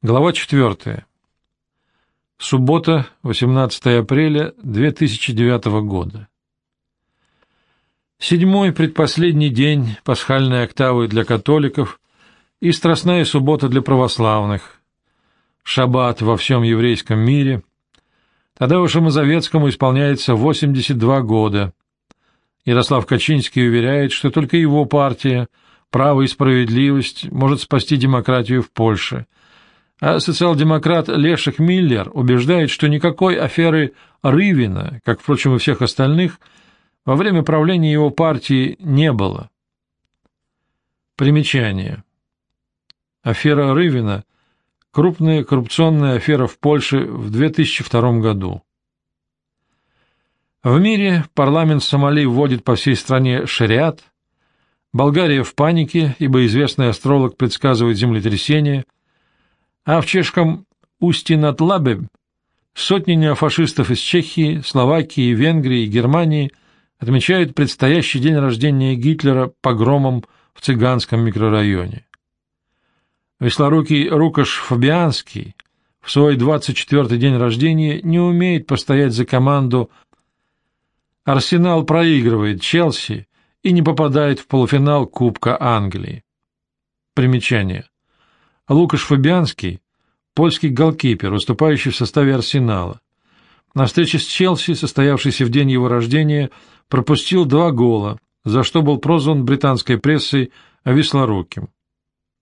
Глава 4. Суббота, 18 апреля 2009 года. Седьмой предпоследний день пасхальной октавы для католиков и страстная суббота для православных. Шаббат во всем еврейском мире. Тадеушу Мазовецкому исполняется 82 года. Ярослав Качинский уверяет, что только его партия, право и справедливость, может спасти демократию в Польше – а социал-демократ Лешек Миллер убеждает, что никакой аферы Рывина, как, впрочем, и всех остальных, во время правления его партии не было. Примечание. Афера Рывина – крупная коррупционная афера в Польше в 2002 году. В мире парламент Сомали вводит по всей стране шариат, Болгария в панике, ибо известный астролог предсказывает землетрясение – а в чешском устье над Лабе сотни неофашистов из Чехии, Словакии, Венгрии и Германии отмечают предстоящий день рождения Гитлера погромом в цыганском микрорайоне. Веслорукий Рукаш Фабианский в свой 24-й день рождения не умеет постоять за команду Арсенал проигрывает Челси и не попадает в полуфинал Кубка Англии. Примечание. Лукаш Фабианский – польский голкипер, выступающий в составе «Арсенала». На встрече с Челси, состоявшейся в день его рождения, пропустил два гола, за что был прозван британской прессой «веслоруким».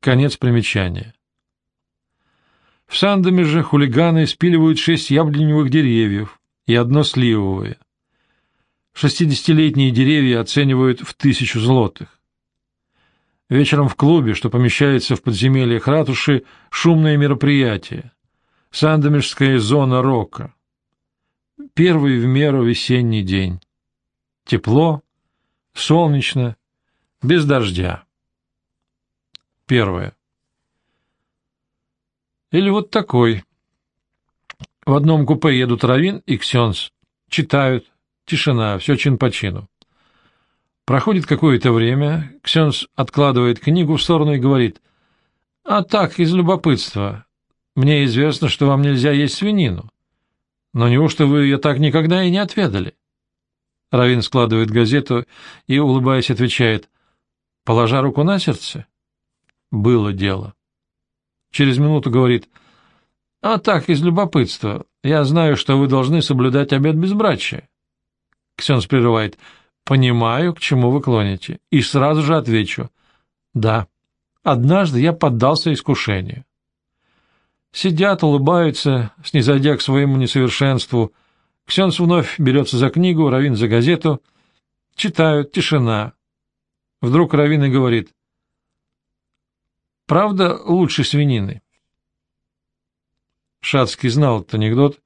Конец примечания. В Сандоме же хулиганы спиливают шесть яблоневых деревьев и одно сливовое. Шестидесятилетние деревья оценивают в тысячу злотых. Вечером в клубе, что помещается в подземельях ратуши, шумное мероприятие. Сандомирская зона рока. Первый в меру весенний день. Тепло, солнечно, без дождя. Первое. Или вот такой. В одном купе едут Равин и Ксенс. Читают. Тишина, все чин по чину. Проходит какое-то время, Ксенс откладывает книгу в сторону и говорит, «А так, из любопытства. Мне известно, что вам нельзя есть свинину. Но неужто вы ее так никогда и не отведали?» Равин складывает газету и, улыбаясь, отвечает, «Положа руку на сердце?» «Было дело». Через минуту говорит, «А так, из любопытства. Я знаю, что вы должны соблюдать обет безбрачия». Ксенс прерывает, — Понимаю, к чему вы клоните, и сразу же отвечу. Да, однажды я поддался искушению. Сидят, улыбаются, снизойдя к своему несовершенству. Ксенс вновь берется за книгу, Равин за газету. Читают, тишина. Вдруг Равин и говорит. «Правда лучше свинины?» Шацкий знал этот анекдот,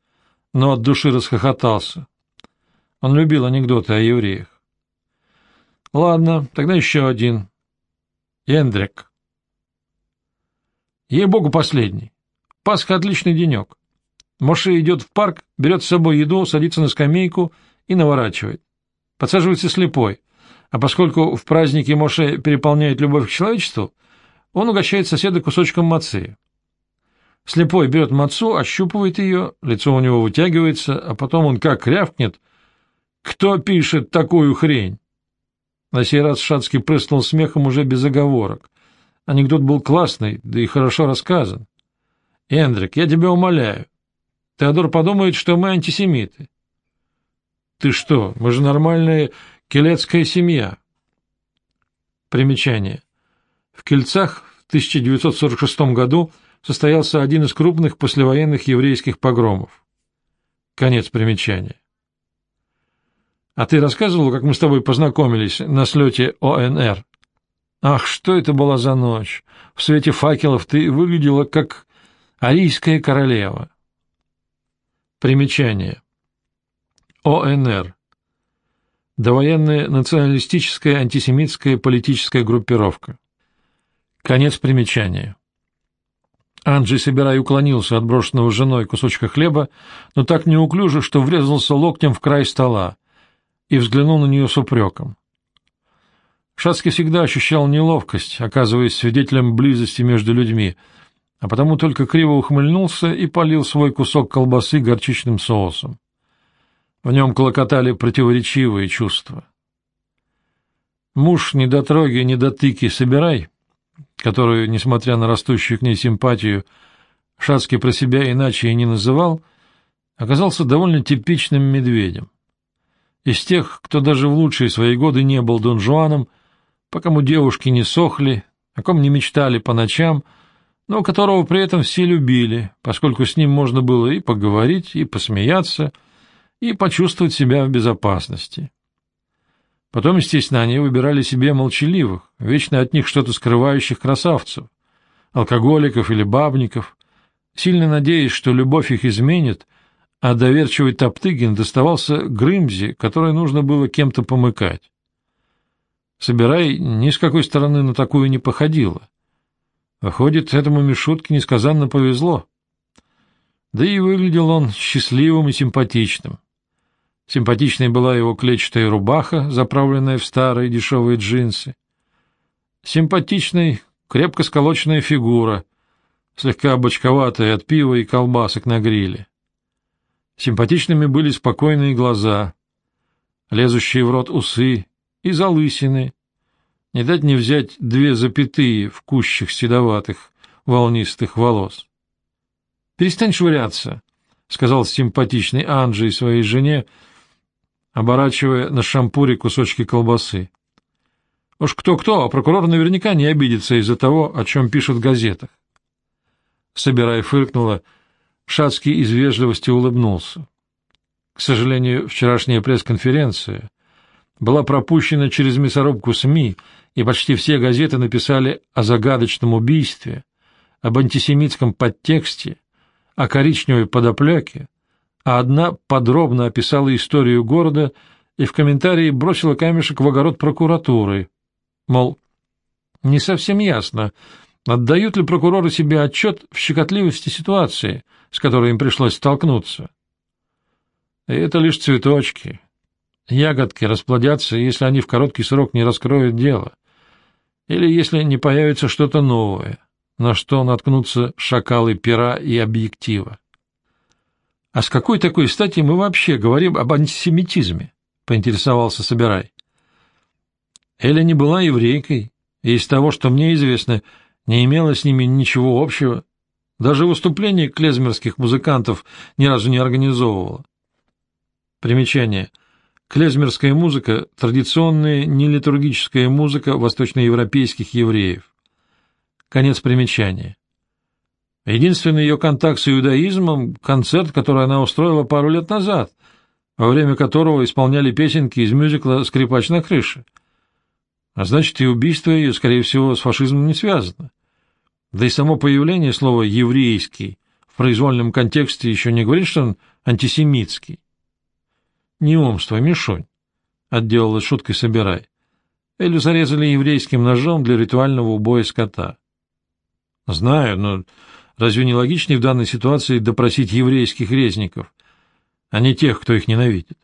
но от души расхохотался. Он любил анекдоты о евреях. Ладно, тогда еще один. Эндрик. Ей-богу, последний. Пасха — отличный денек. Моше идет в парк, берет с собой еду, садится на скамейку и наворачивает. Подсаживается слепой. А поскольку в празднике Моше переполняет любовь к человечеству, он угощает соседа кусочком мацы. Слепой берет мацу, ощупывает ее, лицо у него вытягивается, а потом он как рявкнет. «Кто пишет такую хрень?» На сей раз Шацкий прыснул смехом уже без оговорок. Анекдот был классный, да и хорошо рассказан. — Эндрик, я тебя умоляю. Теодор подумает, что мы антисемиты. — Ты что, мы же нормальная келецкая семья. Примечание. В Кельцах в 1946 году состоялся один из крупных послевоенных еврейских погромов. Конец примечания. А ты рассказывал, как мы с тобой познакомились на слете ОНР? Ах, что это была за ночь! В свете факелов ты выглядела как арийская королева. Примечание. ОНР. Довоенная националистическая антисемитская политическая группировка. Конец примечания. Анджей, собирая, уклонился от брошенного женой кусочка хлеба, но так неуклюже, что врезался локтем в край стола и взглянул на нее с упреком. Шацкий всегда ощущал неловкость, оказываясь свидетелем близости между людьми, а потому только криво ухмыльнулся и полил свой кусок колбасы горчичным соусом. В нем клокотали противоречивые чувства. Муж недотроги, недотыки собирай, которую, несмотря на растущую к ней симпатию, Шацкий про себя иначе и не называл, оказался довольно типичным медведем. Из тех, кто даже в лучшие свои годы не был Дон Жуаном, по кому девушки не сохли, о ком не мечтали по ночам, но которого при этом все любили, поскольку с ним можно было и поговорить, и посмеяться, и почувствовать себя в безопасности. Потом, естественно, они выбирали себе молчаливых, вечно от них что-то скрывающих красавцев, алкоголиков или бабников, сильно надеясь, что любовь их изменит, а доверчивый Топтыгин доставался Грымзе, которой нужно было кем-то помыкать. Собирай ни с какой стороны на такую не походила. Выходит, этому Мишутке несказанно повезло. Да и выглядел он счастливым и симпатичным. Симпатичной была его клетчатая рубаха, заправленная в старые дешевые джинсы. Симпатичной, крепко сколоченная фигура, слегка бочковатая от пива и колбасок на гриле. Симпатичными были спокойные глаза, лезущие в рот усы и залысины, не дать не взять две запятые в кущах седоватых волнистых волос. — Перестань швыряться, — сказал симпатичный Анджей своей жене, — оборачивая на шампуре кусочки колбасы. Уж кто-кто, а прокурор наверняка не обидится из-за того, о чем пишут в газетах. Собирая фыркнула, Шацкий из вежливости улыбнулся. К сожалению, вчерашняя пресс-конференция была пропущена через мясорубку СМИ, и почти все газеты написали о загадочном убийстве, об антисемитском подтексте, о коричневой подоплеке, а одна подробно описала историю города и в комментарии бросила камешек в огород прокуратуры. Мол, не совсем ясно, отдают ли прокуроры себе отчет в щекотливости ситуации, с которой им пришлось столкнуться. И это лишь цветочки. Ягодки расплодятся, если они в короткий срок не раскроют дело, или если не появится что-то новое, на что наткнутся шакалы пера и объектива. — А с какой такой стати мы вообще говорим об антисемитизме? — поинтересовался Собирай. Эля не была еврейкой, и из того, что мне известно, не имела с ними ничего общего. Даже выступлений клезмерских музыкантов ни разу не организовывала. Примечание. Клезмерская музыка — традиционная нелитургическая музыка восточноевропейских евреев. Конец примечания. Единственный ее контакт с иудаизмом — концерт, который она устроила пару лет назад, во время которого исполняли песенки из мюзикла «Скрипач на крыше». А значит, и убийство ее, скорее всего, с фашизмом не связано. Да и само появление слова «еврейский» в произвольном контексте еще не говорит, что он антисемитский. Неумство, Мишонь, — отделалась шуткой собирай. Элю зарезали еврейским ножом для ритуального убоя скота. — Знаю, но Разве не логичнее в данной ситуации допросить еврейских резников, а не тех, кто их ненавидит?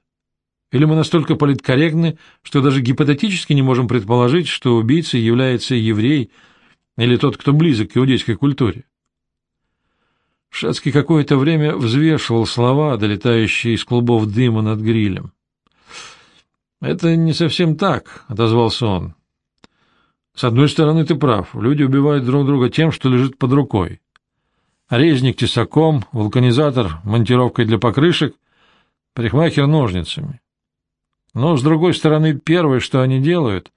Или мы настолько политкорректны, что даже гипотетически не можем предположить, что убийцей является еврей или тот, кто близок к иудейской культуре? Шацкий какое-то время взвешивал слова, долетающие из клубов дыма над грилем. «Это не совсем так», — отозвался он. «С одной стороны, ты прав. Люди убивают друг друга тем, что лежит под рукой резник тесаком, вулканизатор монтировкой для покрышек, парикмахер ножницами. Но, с другой стороны, первое, что они делают,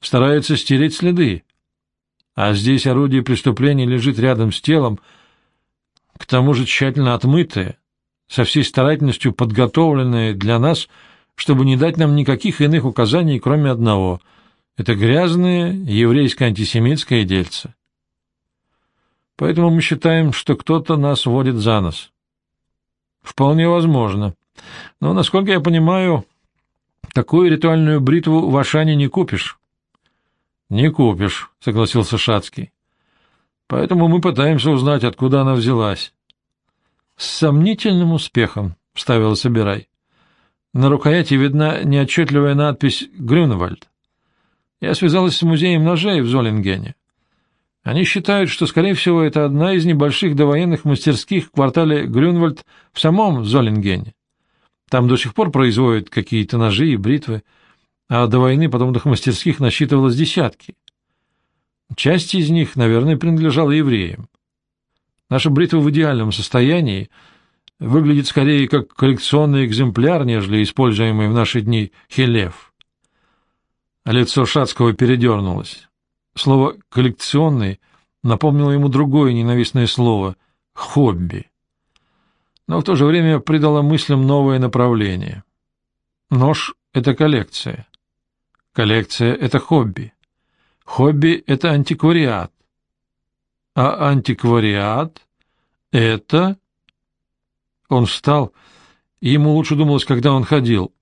стараются стереть следы. А здесь орудие преступления лежит рядом с телом, к тому же тщательно отмытое, со всей старательностью подготовленное для нас, чтобы не дать нам никаких иных указаний, кроме одного — это грязное еврейско-антисемитское дельце. Поэтому мы считаем, что кто-то нас водит за нос. Вполне возможно. Но, насколько я понимаю, такую ритуальную бритву в Ашане не купишь. Не купишь, согласился Шацкий. Поэтому мы пытаемся узнать, откуда она взялась. С сомнительным успехом, вставила Собирай. На рукояти видна неотчетливая надпись «Грюневальд». Я связалась с музеем ножей в Золингене. Они считают, что, скорее всего, это одна из небольших довоенных мастерских в квартале Грюнвальд в самом Золингене. Там до сих пор производят какие-то ножи и бритвы, а до войны подобных мастерских насчитывалось десятки. Часть из них, наверное, принадлежала евреям. Наша бритва в идеальном состоянии выглядит скорее как коллекционный экземпляр, нежели используемый в наши дни хелев. А лицо Шацкого передернулось. Слово «коллекционный» напомнило ему другое ненавистное слово — «хобби». Но в то же время придало мыслям новое направление. Нож — это коллекция. Коллекция — это хобби. Хобби — это антиквариат. А антиквариат — это... Он встал, и ему лучше думалось, когда он ходил.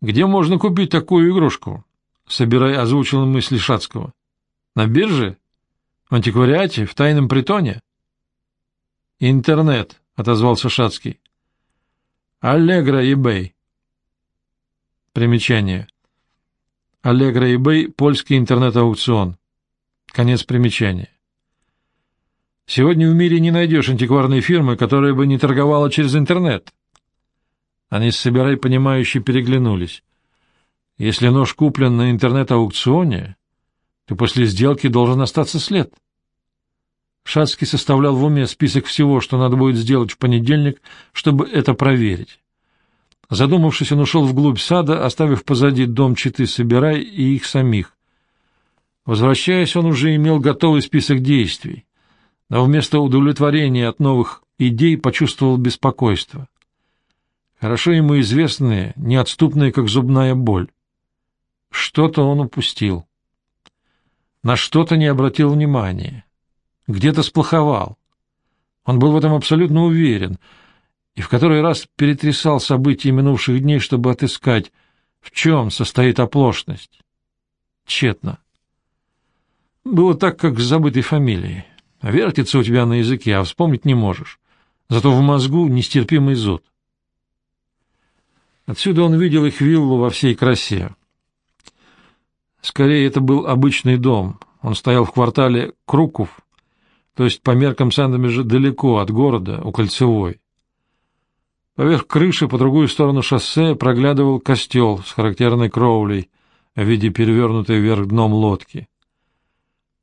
«Где можно купить такую игрушку?» Собирая, озвучил мысли Шацкого. На бирже? В антиквариате? В тайном притоне? Интернет, — отозвался Шацкий. Аллегра eBay. Примечание. Аллегра eBay — польский интернет-аукцион. Конец примечания. Сегодня в мире не найдешь антикварной фирмы, которая бы не торговала через интернет. Они с Собирай, понимающие, переглянулись. Если нож куплен на интернет-аукционе, то после сделки должен остаться след. Шацкий составлял в уме список всего, что надо будет сделать в понедельник, чтобы это проверить. Задумавшись, он ушел вглубь сада, оставив позади дом Читы Собирай и их самих. Возвращаясь, он уже имел готовый список действий, но вместо удовлетворения от новых идей почувствовал беспокойство. Хорошо ему известные, неотступные, как зубная боль. Что-то он упустил на что-то не обратил внимания, где-то сплоховал. Он был в этом абсолютно уверен и в который раз перетрясал события минувших дней, чтобы отыскать, в чем состоит оплошность. Тщетно. Было так, как с забытой фамилией. Вертится у тебя на языке, а вспомнить не можешь. Зато в мозгу нестерпимый зуд. Отсюда он видел их виллу во всей красе. Скорее, это был обычный дом. Он стоял в квартале Круков, то есть по меркам Сандомежа далеко от города, у Кольцевой. Поверх крыши по другую сторону шоссе проглядывал костел с характерной кровлей в виде перевернутой вверх дном лодки.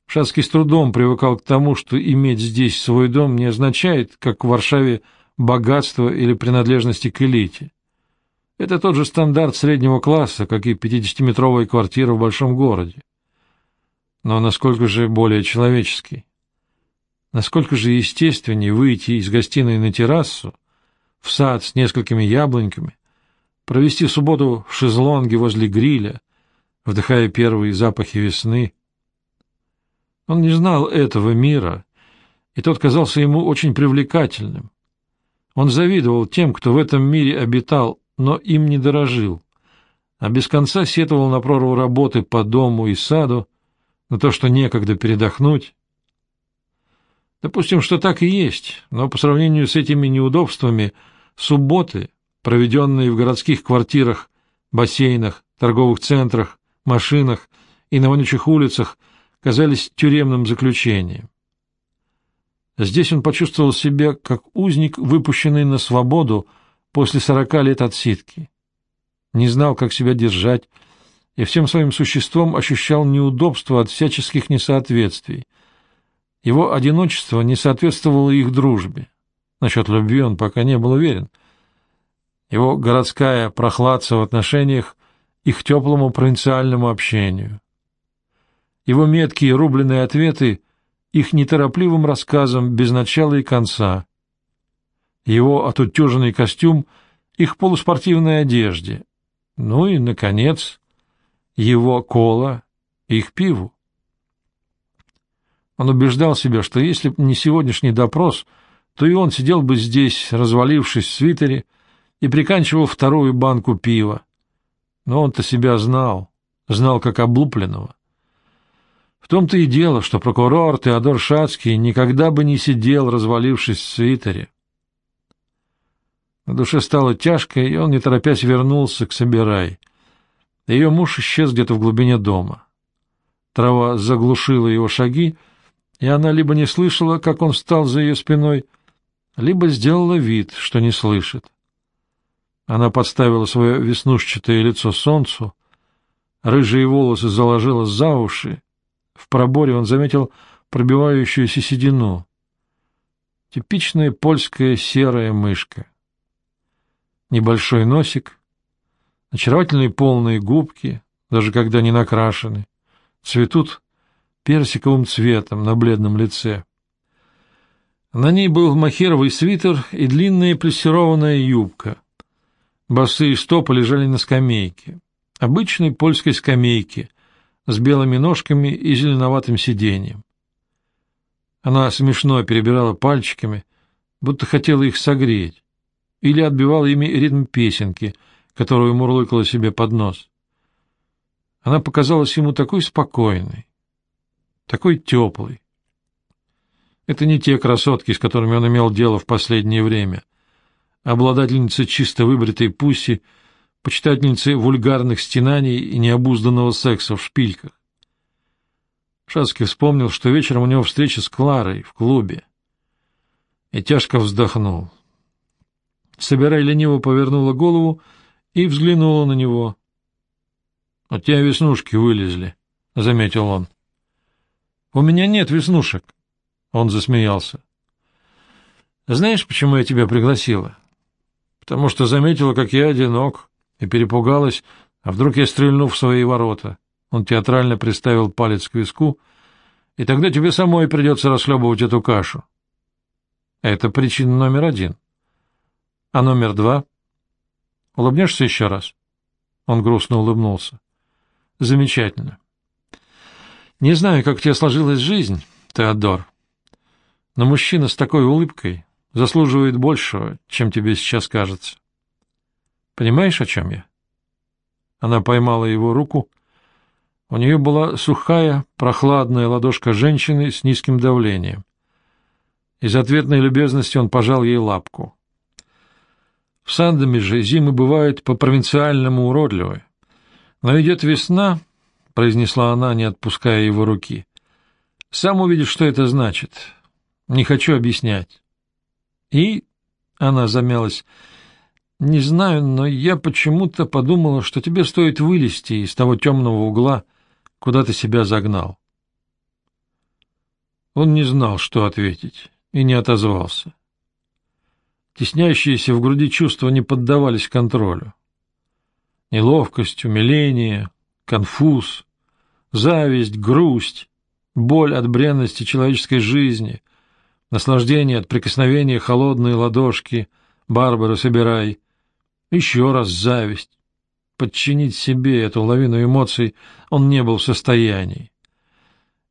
Шацкий с трудом привыкал к тому, что иметь здесь свой дом не означает, как в Варшаве, богатство или принадлежности к элите. Это тот же стандарт среднего класса, как и 50-метровая квартира в большом городе. Но насколько же более человеческий? Насколько же естественнее выйти из гостиной на террасу, в сад с несколькими яблоньками, провести субботу в шезлонге возле гриля, вдыхая первые запахи весны. Он не знал этого мира, и тот казался ему очень привлекательным. Он завидовал тем, кто в этом мире обитал, но им не дорожил, а без конца сетовал на прорву работы по дому и саду, на то, что некогда передохнуть. Допустим, что так и есть, но по сравнению с этими неудобствами субботы, проведенные в городских квартирах, бассейнах, торговых центрах, машинах и на вонючих улицах, казались тюремным заключением. Здесь он почувствовал себя как узник, выпущенный на свободу после сорока лет отсидки. Не знал, как себя держать, и всем своим существом ощущал неудобство от всяческих несоответствий. Его одиночество не соответствовало их дружбе. Насчет любви он пока не был уверен. Его городская прохладца в отношениях их теплому провинциальному общению. Его меткие рубленые ответы их неторопливым рассказам без начала и конца — его отутюженный костюм, их полуспортивной одежде, ну и, наконец, его кола, их пиву. Он убеждал себя, что если б не сегодняшний допрос, то и он сидел бы здесь, развалившись в свитере, и приканчивал вторую банку пива. Но он-то себя знал, знал как облупленного. В том-то и дело, что прокурор Теодор Шацкий никогда бы не сидел, развалившись в свитере. На душе стало тяжко, и он, не торопясь, вернулся к Собирай. Ее муж исчез где-то в глубине дома. Трава заглушила его шаги, и она либо не слышала, как он встал за ее спиной, либо сделала вид, что не слышит. Она подставила свое веснушчатое лицо солнцу, рыжие волосы заложила за уши, в проборе он заметил пробивающуюся седину. Типичная польская серая мышка. Небольшой носик, очаровательные полные губки, даже когда не накрашены, цветут персиковым цветом на бледном лице. На ней был махеровый свитер и длинная плессированная юбка. Босые стопы лежали на скамейке, обычной польской скамейке, с белыми ножками и зеленоватым сиденьем. Она смешно перебирала пальчиками, будто хотела их согреть, или отбивала ими ритм песенки, которую мурлыкала себе под нос. Она показалась ему такой спокойной, такой теплой. Это не те красотки, с которыми он имел дело в последнее время. Обладательница чисто выбритой пуси — почитательницы вульгарных стенаний и необузданного секса в шпильках. Шацкий вспомнил, что вечером у него встреча с Кларой в клубе, и тяжко вздохнул. Собирай лениво повернула голову и взглянула на него. — У тебя веснушки вылезли, — заметил он. — У меня нет веснушек. Он засмеялся. — Знаешь, почему я тебя пригласила? — Потому что заметила, как я одинок и перепугалась, а вдруг я стрельну в свои ворота. Он театрально приставил палец к виску, и тогда тебе самой придется расхлебывать эту кашу. Это причина номер один. А номер два? Улыбнешься еще раз? Он грустно улыбнулся. Замечательно. Не знаю, как тебе сложилась жизнь, Теодор, но мужчина с такой улыбкой заслуживает большего, чем тебе сейчас кажется. Понимаешь, о чем я? Она поймала его руку. У нее была сухая, прохладная ладошка женщины с низким давлением. Из ответной любезности он пожал ей лапку. В Сандаме же зимы бывают по-провинциальному уродливые. Но идет весна, — произнесла она, не отпуская его руки. — Сам увидишь, что это значит. Не хочу объяснять. И она замялась. Не знаю, но я почему-то подумала, что тебе стоит вылезти из того темного угла, куда ты себя загнал. Он не знал, что ответить, и не отозвался. Теснящиеся в груди чувства не поддавались контролю. Неловкость, умиление, конфуз, зависть, грусть, боль от бренности человеческой жизни, наслаждение от прикосновения холодной ладошки «Барбара, собирай», еще раз зависть. Подчинить себе эту лавину эмоций он не был в состоянии.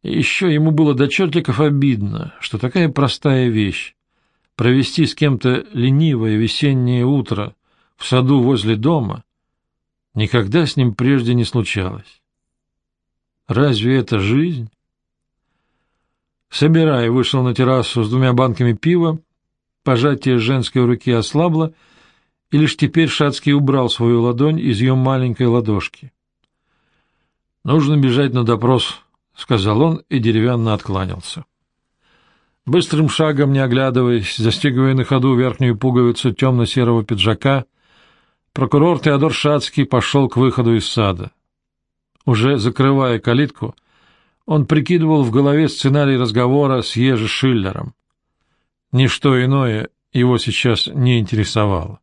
И еще ему было до чертиков обидно, что такая простая вещь — провести с кем-то ленивое весеннее утро в саду возле дома — никогда с ним прежде не случалось. Разве это жизнь? Собирая, вышел на террасу с двумя банками пива, пожатие женской руки ослабло — и лишь теперь Шацкий убрал свою ладонь из ее маленькой ладошки. «Нужно бежать на допрос», — сказал он и деревянно откланялся. Быстрым шагом, не оглядываясь, застегивая на ходу верхнюю пуговицу темно-серого пиджака, прокурор Теодор Шацкий пошел к выходу из сада. Уже закрывая калитку, он прикидывал в голове сценарий разговора с Ежи Шиллером. Ничто иное его сейчас не интересовало.